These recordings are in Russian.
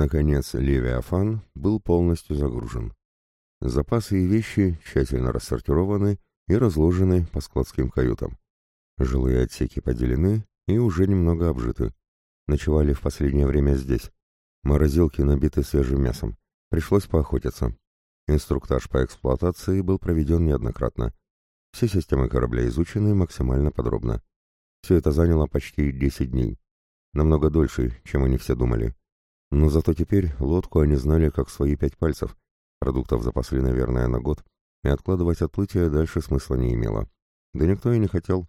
Наконец, Левиафан был полностью загружен. Запасы и вещи тщательно рассортированы и разложены по складским каютам. Жилые отсеки поделены и уже немного обжиты. Ночевали в последнее время здесь. Морозилки набиты свежим мясом. Пришлось поохотиться. Инструктаж по эксплуатации был проведен неоднократно. Все системы корабля изучены максимально подробно. Все это заняло почти 10 дней. Намного дольше, чем они все думали. Но зато теперь лодку они знали как свои пять пальцев. Продуктов запасли, наверное, на год, и откладывать отплытие дальше смысла не имело. Да никто и не хотел.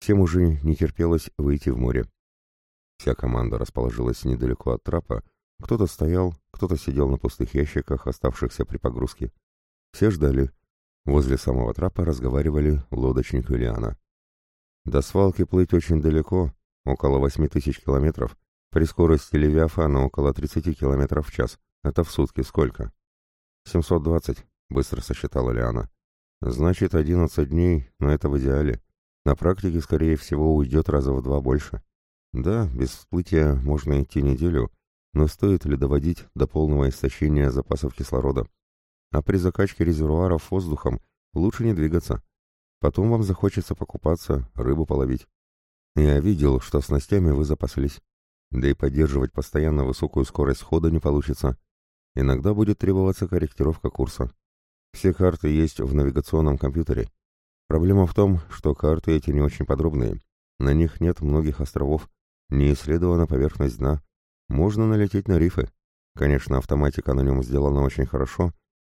Всем уже не терпелось выйти в море. Вся команда расположилась недалеко от трапа, кто-то стоял, кто-то сидел на пустых ящиках, оставшихся при погрузке. Все ждали. Возле самого трапа разговаривали лодочник и Лиана. До свалки плыть очень далеко, около восьми тысяч километров, при скорости Левиафана около 30 километров в час. Это в сутки сколько? 720, быстро сосчитала Лиана. Значит, 11 дней, но это в идеале. На практике, скорее всего, уйдет раза в два больше. Да, без всплытия можно идти неделю, но стоит ли доводить до полного истощения запасов кислорода? А при закачке резервуаров воздухом лучше не двигаться. Потом вам захочется покупаться, рыбу половить. Я видел, что снастями вы запаслись. Да и поддерживать постоянно высокую скорость хода не получится. Иногда будет требоваться корректировка курса. Все карты есть в навигационном компьютере. Проблема в том, что карты эти не очень подробные. На них нет многих островов, не исследована поверхность дна, можно налететь на рифы. Конечно, автоматика на нем сделана очень хорошо,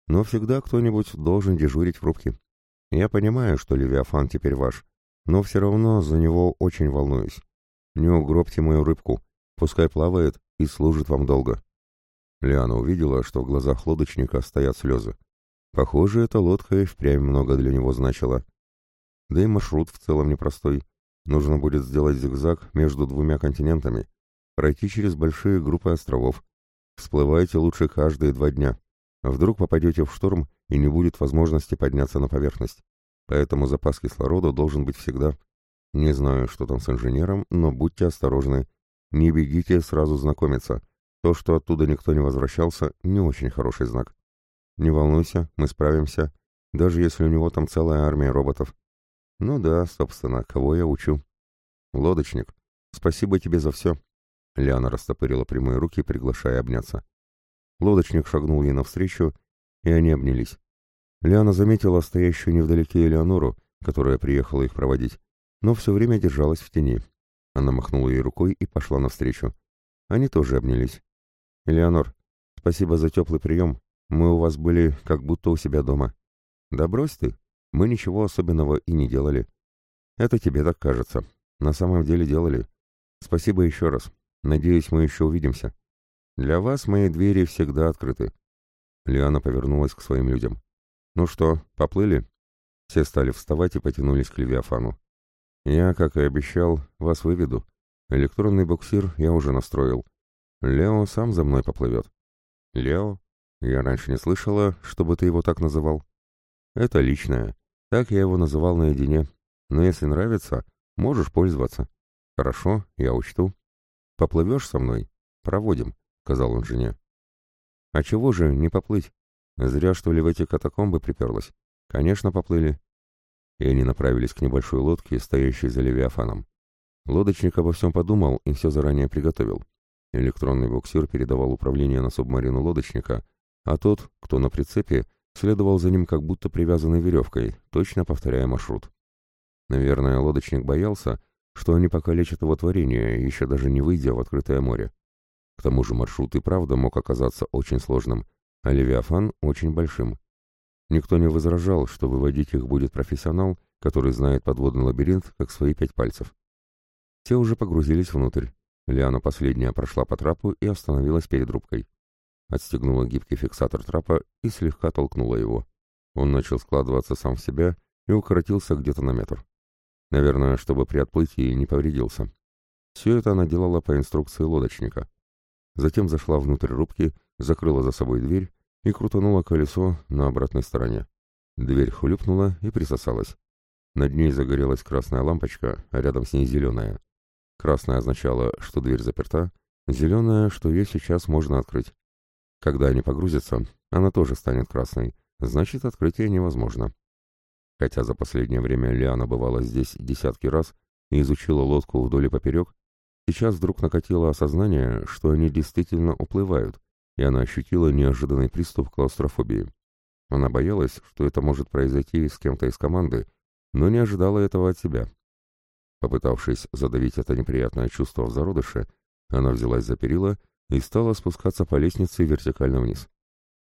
но всегда кто-нибудь должен дежурить в рубке. Я понимаю, что Левиафан теперь ваш, но все равно за него очень волнуюсь. Не угробьте мою рыбку, пускай плавает и служит вам долго. Лиана увидела, что в глазах лодочника стоят слезы. Похоже, эта лодка и впрямь много для него значила. Да и маршрут в целом непростой. Нужно будет сделать зигзаг между двумя континентами, пройти через большие группы островов. Всплывайте лучше каждые два дня. Вдруг попадете в шторм и не будет возможности подняться на поверхность. Поэтому запас кислорода должен быть всегда. Не знаю, что там с инженером, но будьте осторожны. Не бегите сразу знакомиться. То, что оттуда никто не возвращался, не очень хороший знак. Не волнуйся, мы справимся, даже если у него там целая армия роботов. Ну да, собственно, кого я учу. Лодочник, спасибо тебе за все. Лиана растопырила прямые руки, приглашая обняться. Лодочник шагнул ей навстречу, и они обнялись. Лиана заметила стоящую невдалеке Элеонору, которая приехала их проводить, но все время держалась в тени. Она махнула ей рукой и пошла навстречу. Они тоже обнялись. «Элеонор, спасибо за теплый прием. Мы у вас были как будто у себя дома». «Да брось ты. Мы ничего особенного и не делали». «Это тебе так кажется. На самом деле делали. Спасибо еще раз. Надеюсь, мы еще увидимся. Для вас мои двери всегда открыты». Лиана повернулась к своим людям. «Ну что, поплыли?» Все стали вставать и потянулись к Левиафану. «Я, как и обещал, вас выведу. Электронный буксир я уже настроил. Лео сам за мной поплывет». «Лео? Я раньше не слышала, чтобы ты его так называл». «Это личное. Так я его называл наедине. Но если нравится, можешь пользоваться». «Хорошо, я учту». «Поплывешь со мной? Проводим», — сказал он жене. «А чего же не поплыть? Зря, что ли, в эти катакомбы приперлась. Конечно, поплыли». И они направились к небольшой лодке, стоящей за Левиафаном. Лодочник обо всем подумал и все заранее приготовил. Электронный буксир передавал управление на субмарину лодочника, а тот, кто на прицепе, следовал за ним как будто привязанной веревкой, точно повторяя маршрут. Наверное, лодочник боялся, что они покалечат его творение, еще даже не выйдя в открытое море. К тому же маршрут и правда мог оказаться очень сложным, а Левиафан очень большим. Никто не возражал, что выводить их будет профессионал, который знает подводный лабиринт, как свои пять пальцев. Те уже погрузились внутрь. Лиана последняя прошла по трапу и остановилась перед рубкой. Отстегнула гибкий фиксатор трапа и слегка толкнула его. Он начал складываться сам в себя и укоротился где-то на метр. Наверное, чтобы при отплытии не повредился. Все это она делала по инструкции лодочника. Затем зашла внутрь рубки, закрыла за собой дверь и крутанула колесо на обратной стороне. Дверь хлюпнула и присосалась. Над ней загорелась красная лампочка, а рядом с ней зеленая. Красная означала, что дверь заперта, Зеленая, что ее сейчас можно открыть. Когда они погрузятся, она тоже станет красной, значит, открытие невозможно. Хотя за последнее время Лиана бывала здесь десятки раз и изучила лодку вдоль и поперек, сейчас вдруг накатило осознание, что они действительно уплывают, и она ощутила неожиданный приступ клаустрофобии. Она боялась, что это может произойти с кем-то из команды, но не ожидала этого от себя. Попытавшись задавить это неприятное чувство в зародыше, она взялась за перила и стала спускаться по лестнице вертикально вниз.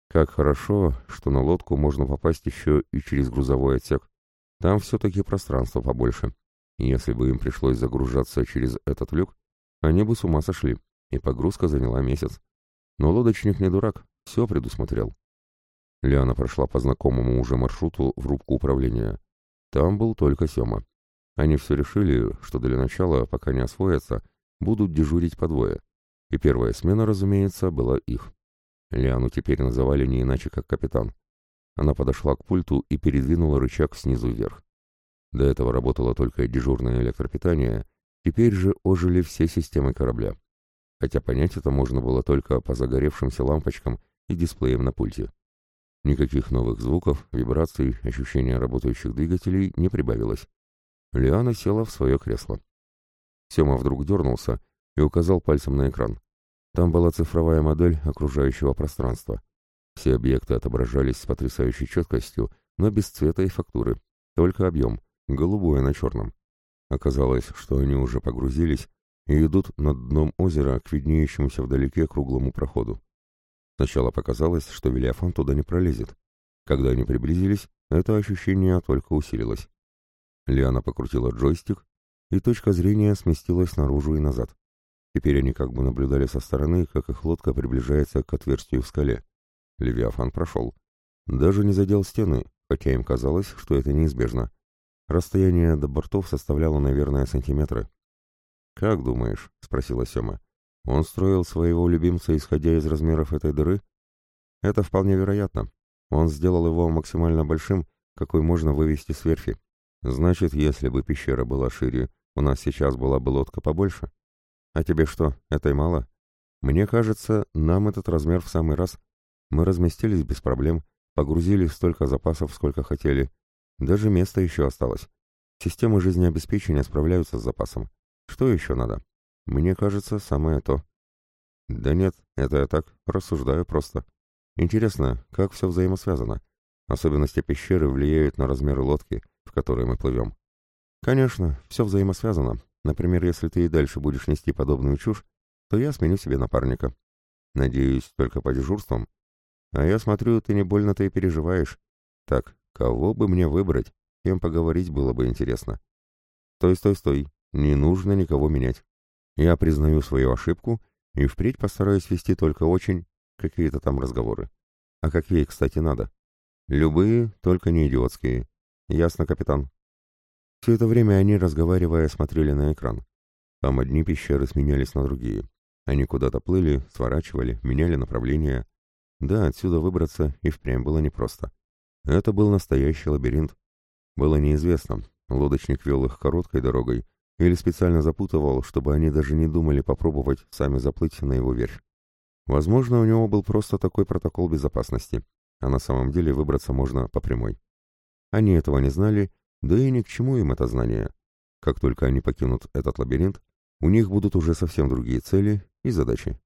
Как хорошо, что на лодку можно попасть еще и через грузовой отсек. Там все-таки пространство побольше. Если бы им пришлось загружаться через этот люк, они бы с ума сошли, и погрузка заняла месяц. Но лодочник не дурак, все предусмотрел. Лиана прошла по знакомому уже маршруту в рубку управления. Там был только Сема. Они все решили, что для начала, пока не освоятся, будут дежурить по двое. И первая смена, разумеется, была их. Лиану теперь называли не иначе, как капитан. Она подошла к пульту и передвинула рычаг снизу вверх. До этого работало только дежурное электропитание, теперь же ожили все системы корабля. Хотя понять это можно было только по загоревшимся лампочкам и дисплеям на пульте. Никаких новых звуков, вибраций, ощущения работающих двигателей не прибавилось. Лиана села в свое кресло. Сема вдруг дернулся и указал пальцем на экран. Там была цифровая модель окружающего пространства. Все объекты отображались с потрясающей четкостью, но без цвета и фактуры, только объем, голубое на черном. Оказалось, что они уже погрузились и идут над дном озера к виднеющемуся вдалеке круглому проходу. Сначала показалось, что Вилиафан туда не пролезет. Когда они приблизились, это ощущение только усилилось. Лиана покрутила джойстик, и точка зрения сместилась наружу и назад. Теперь они как бы наблюдали со стороны, как их лодка приближается к отверстию в скале. Левиафан прошел. Даже не задел стены, хотя им казалось, что это неизбежно. Расстояние до бортов составляло, наверное, сантиметры. «Как думаешь?» — спросила Сема. «Он строил своего любимца, исходя из размеров этой дыры?» «Это вполне вероятно. Он сделал его максимально большим, какой можно вывести с верфи. Значит, если бы пещера была шире, у нас сейчас была бы лодка побольше. А тебе что, этой мало? Мне кажется, нам этот размер в самый раз. Мы разместились без проблем, погрузили столько запасов, сколько хотели. Даже место еще осталось. Системы жизнеобеспечения справляются с запасом. Что еще надо? Мне кажется, самое то. Да нет, это я так, рассуждаю просто. Интересно, как все взаимосвязано? Особенности пещеры влияют на размеры лодки — в которой мы плывем. Конечно, все взаимосвязано. Например, если ты и дальше будешь нести подобную чушь, то я сменю себе напарника. Надеюсь, только по дежурствам. А я смотрю, ты не больно-то и переживаешь. Так, кого бы мне выбрать? Кем поговорить было бы интересно. Стой, стой, стой. Не нужно никого менять. Я признаю свою ошибку и впредь постараюсь вести только очень какие-то там разговоры. А какие, кстати, надо? Любые, только не идиотские. «Ясно, капитан». Все это время они, разговаривая, смотрели на экран. Там одни пещеры сменялись на другие. Они куда-то плыли, сворачивали, меняли направление. Да, отсюда выбраться и впрямь было непросто. Это был настоящий лабиринт. Было неизвестно, лодочник вел их короткой дорогой или специально запутывал, чтобы они даже не думали попробовать сами заплыть на его верфь. Возможно, у него был просто такой протокол безопасности, а на самом деле выбраться можно по прямой. Они этого не знали, да и ни к чему им это знание. Как только они покинут этот лабиринт, у них будут уже совсем другие цели и задачи.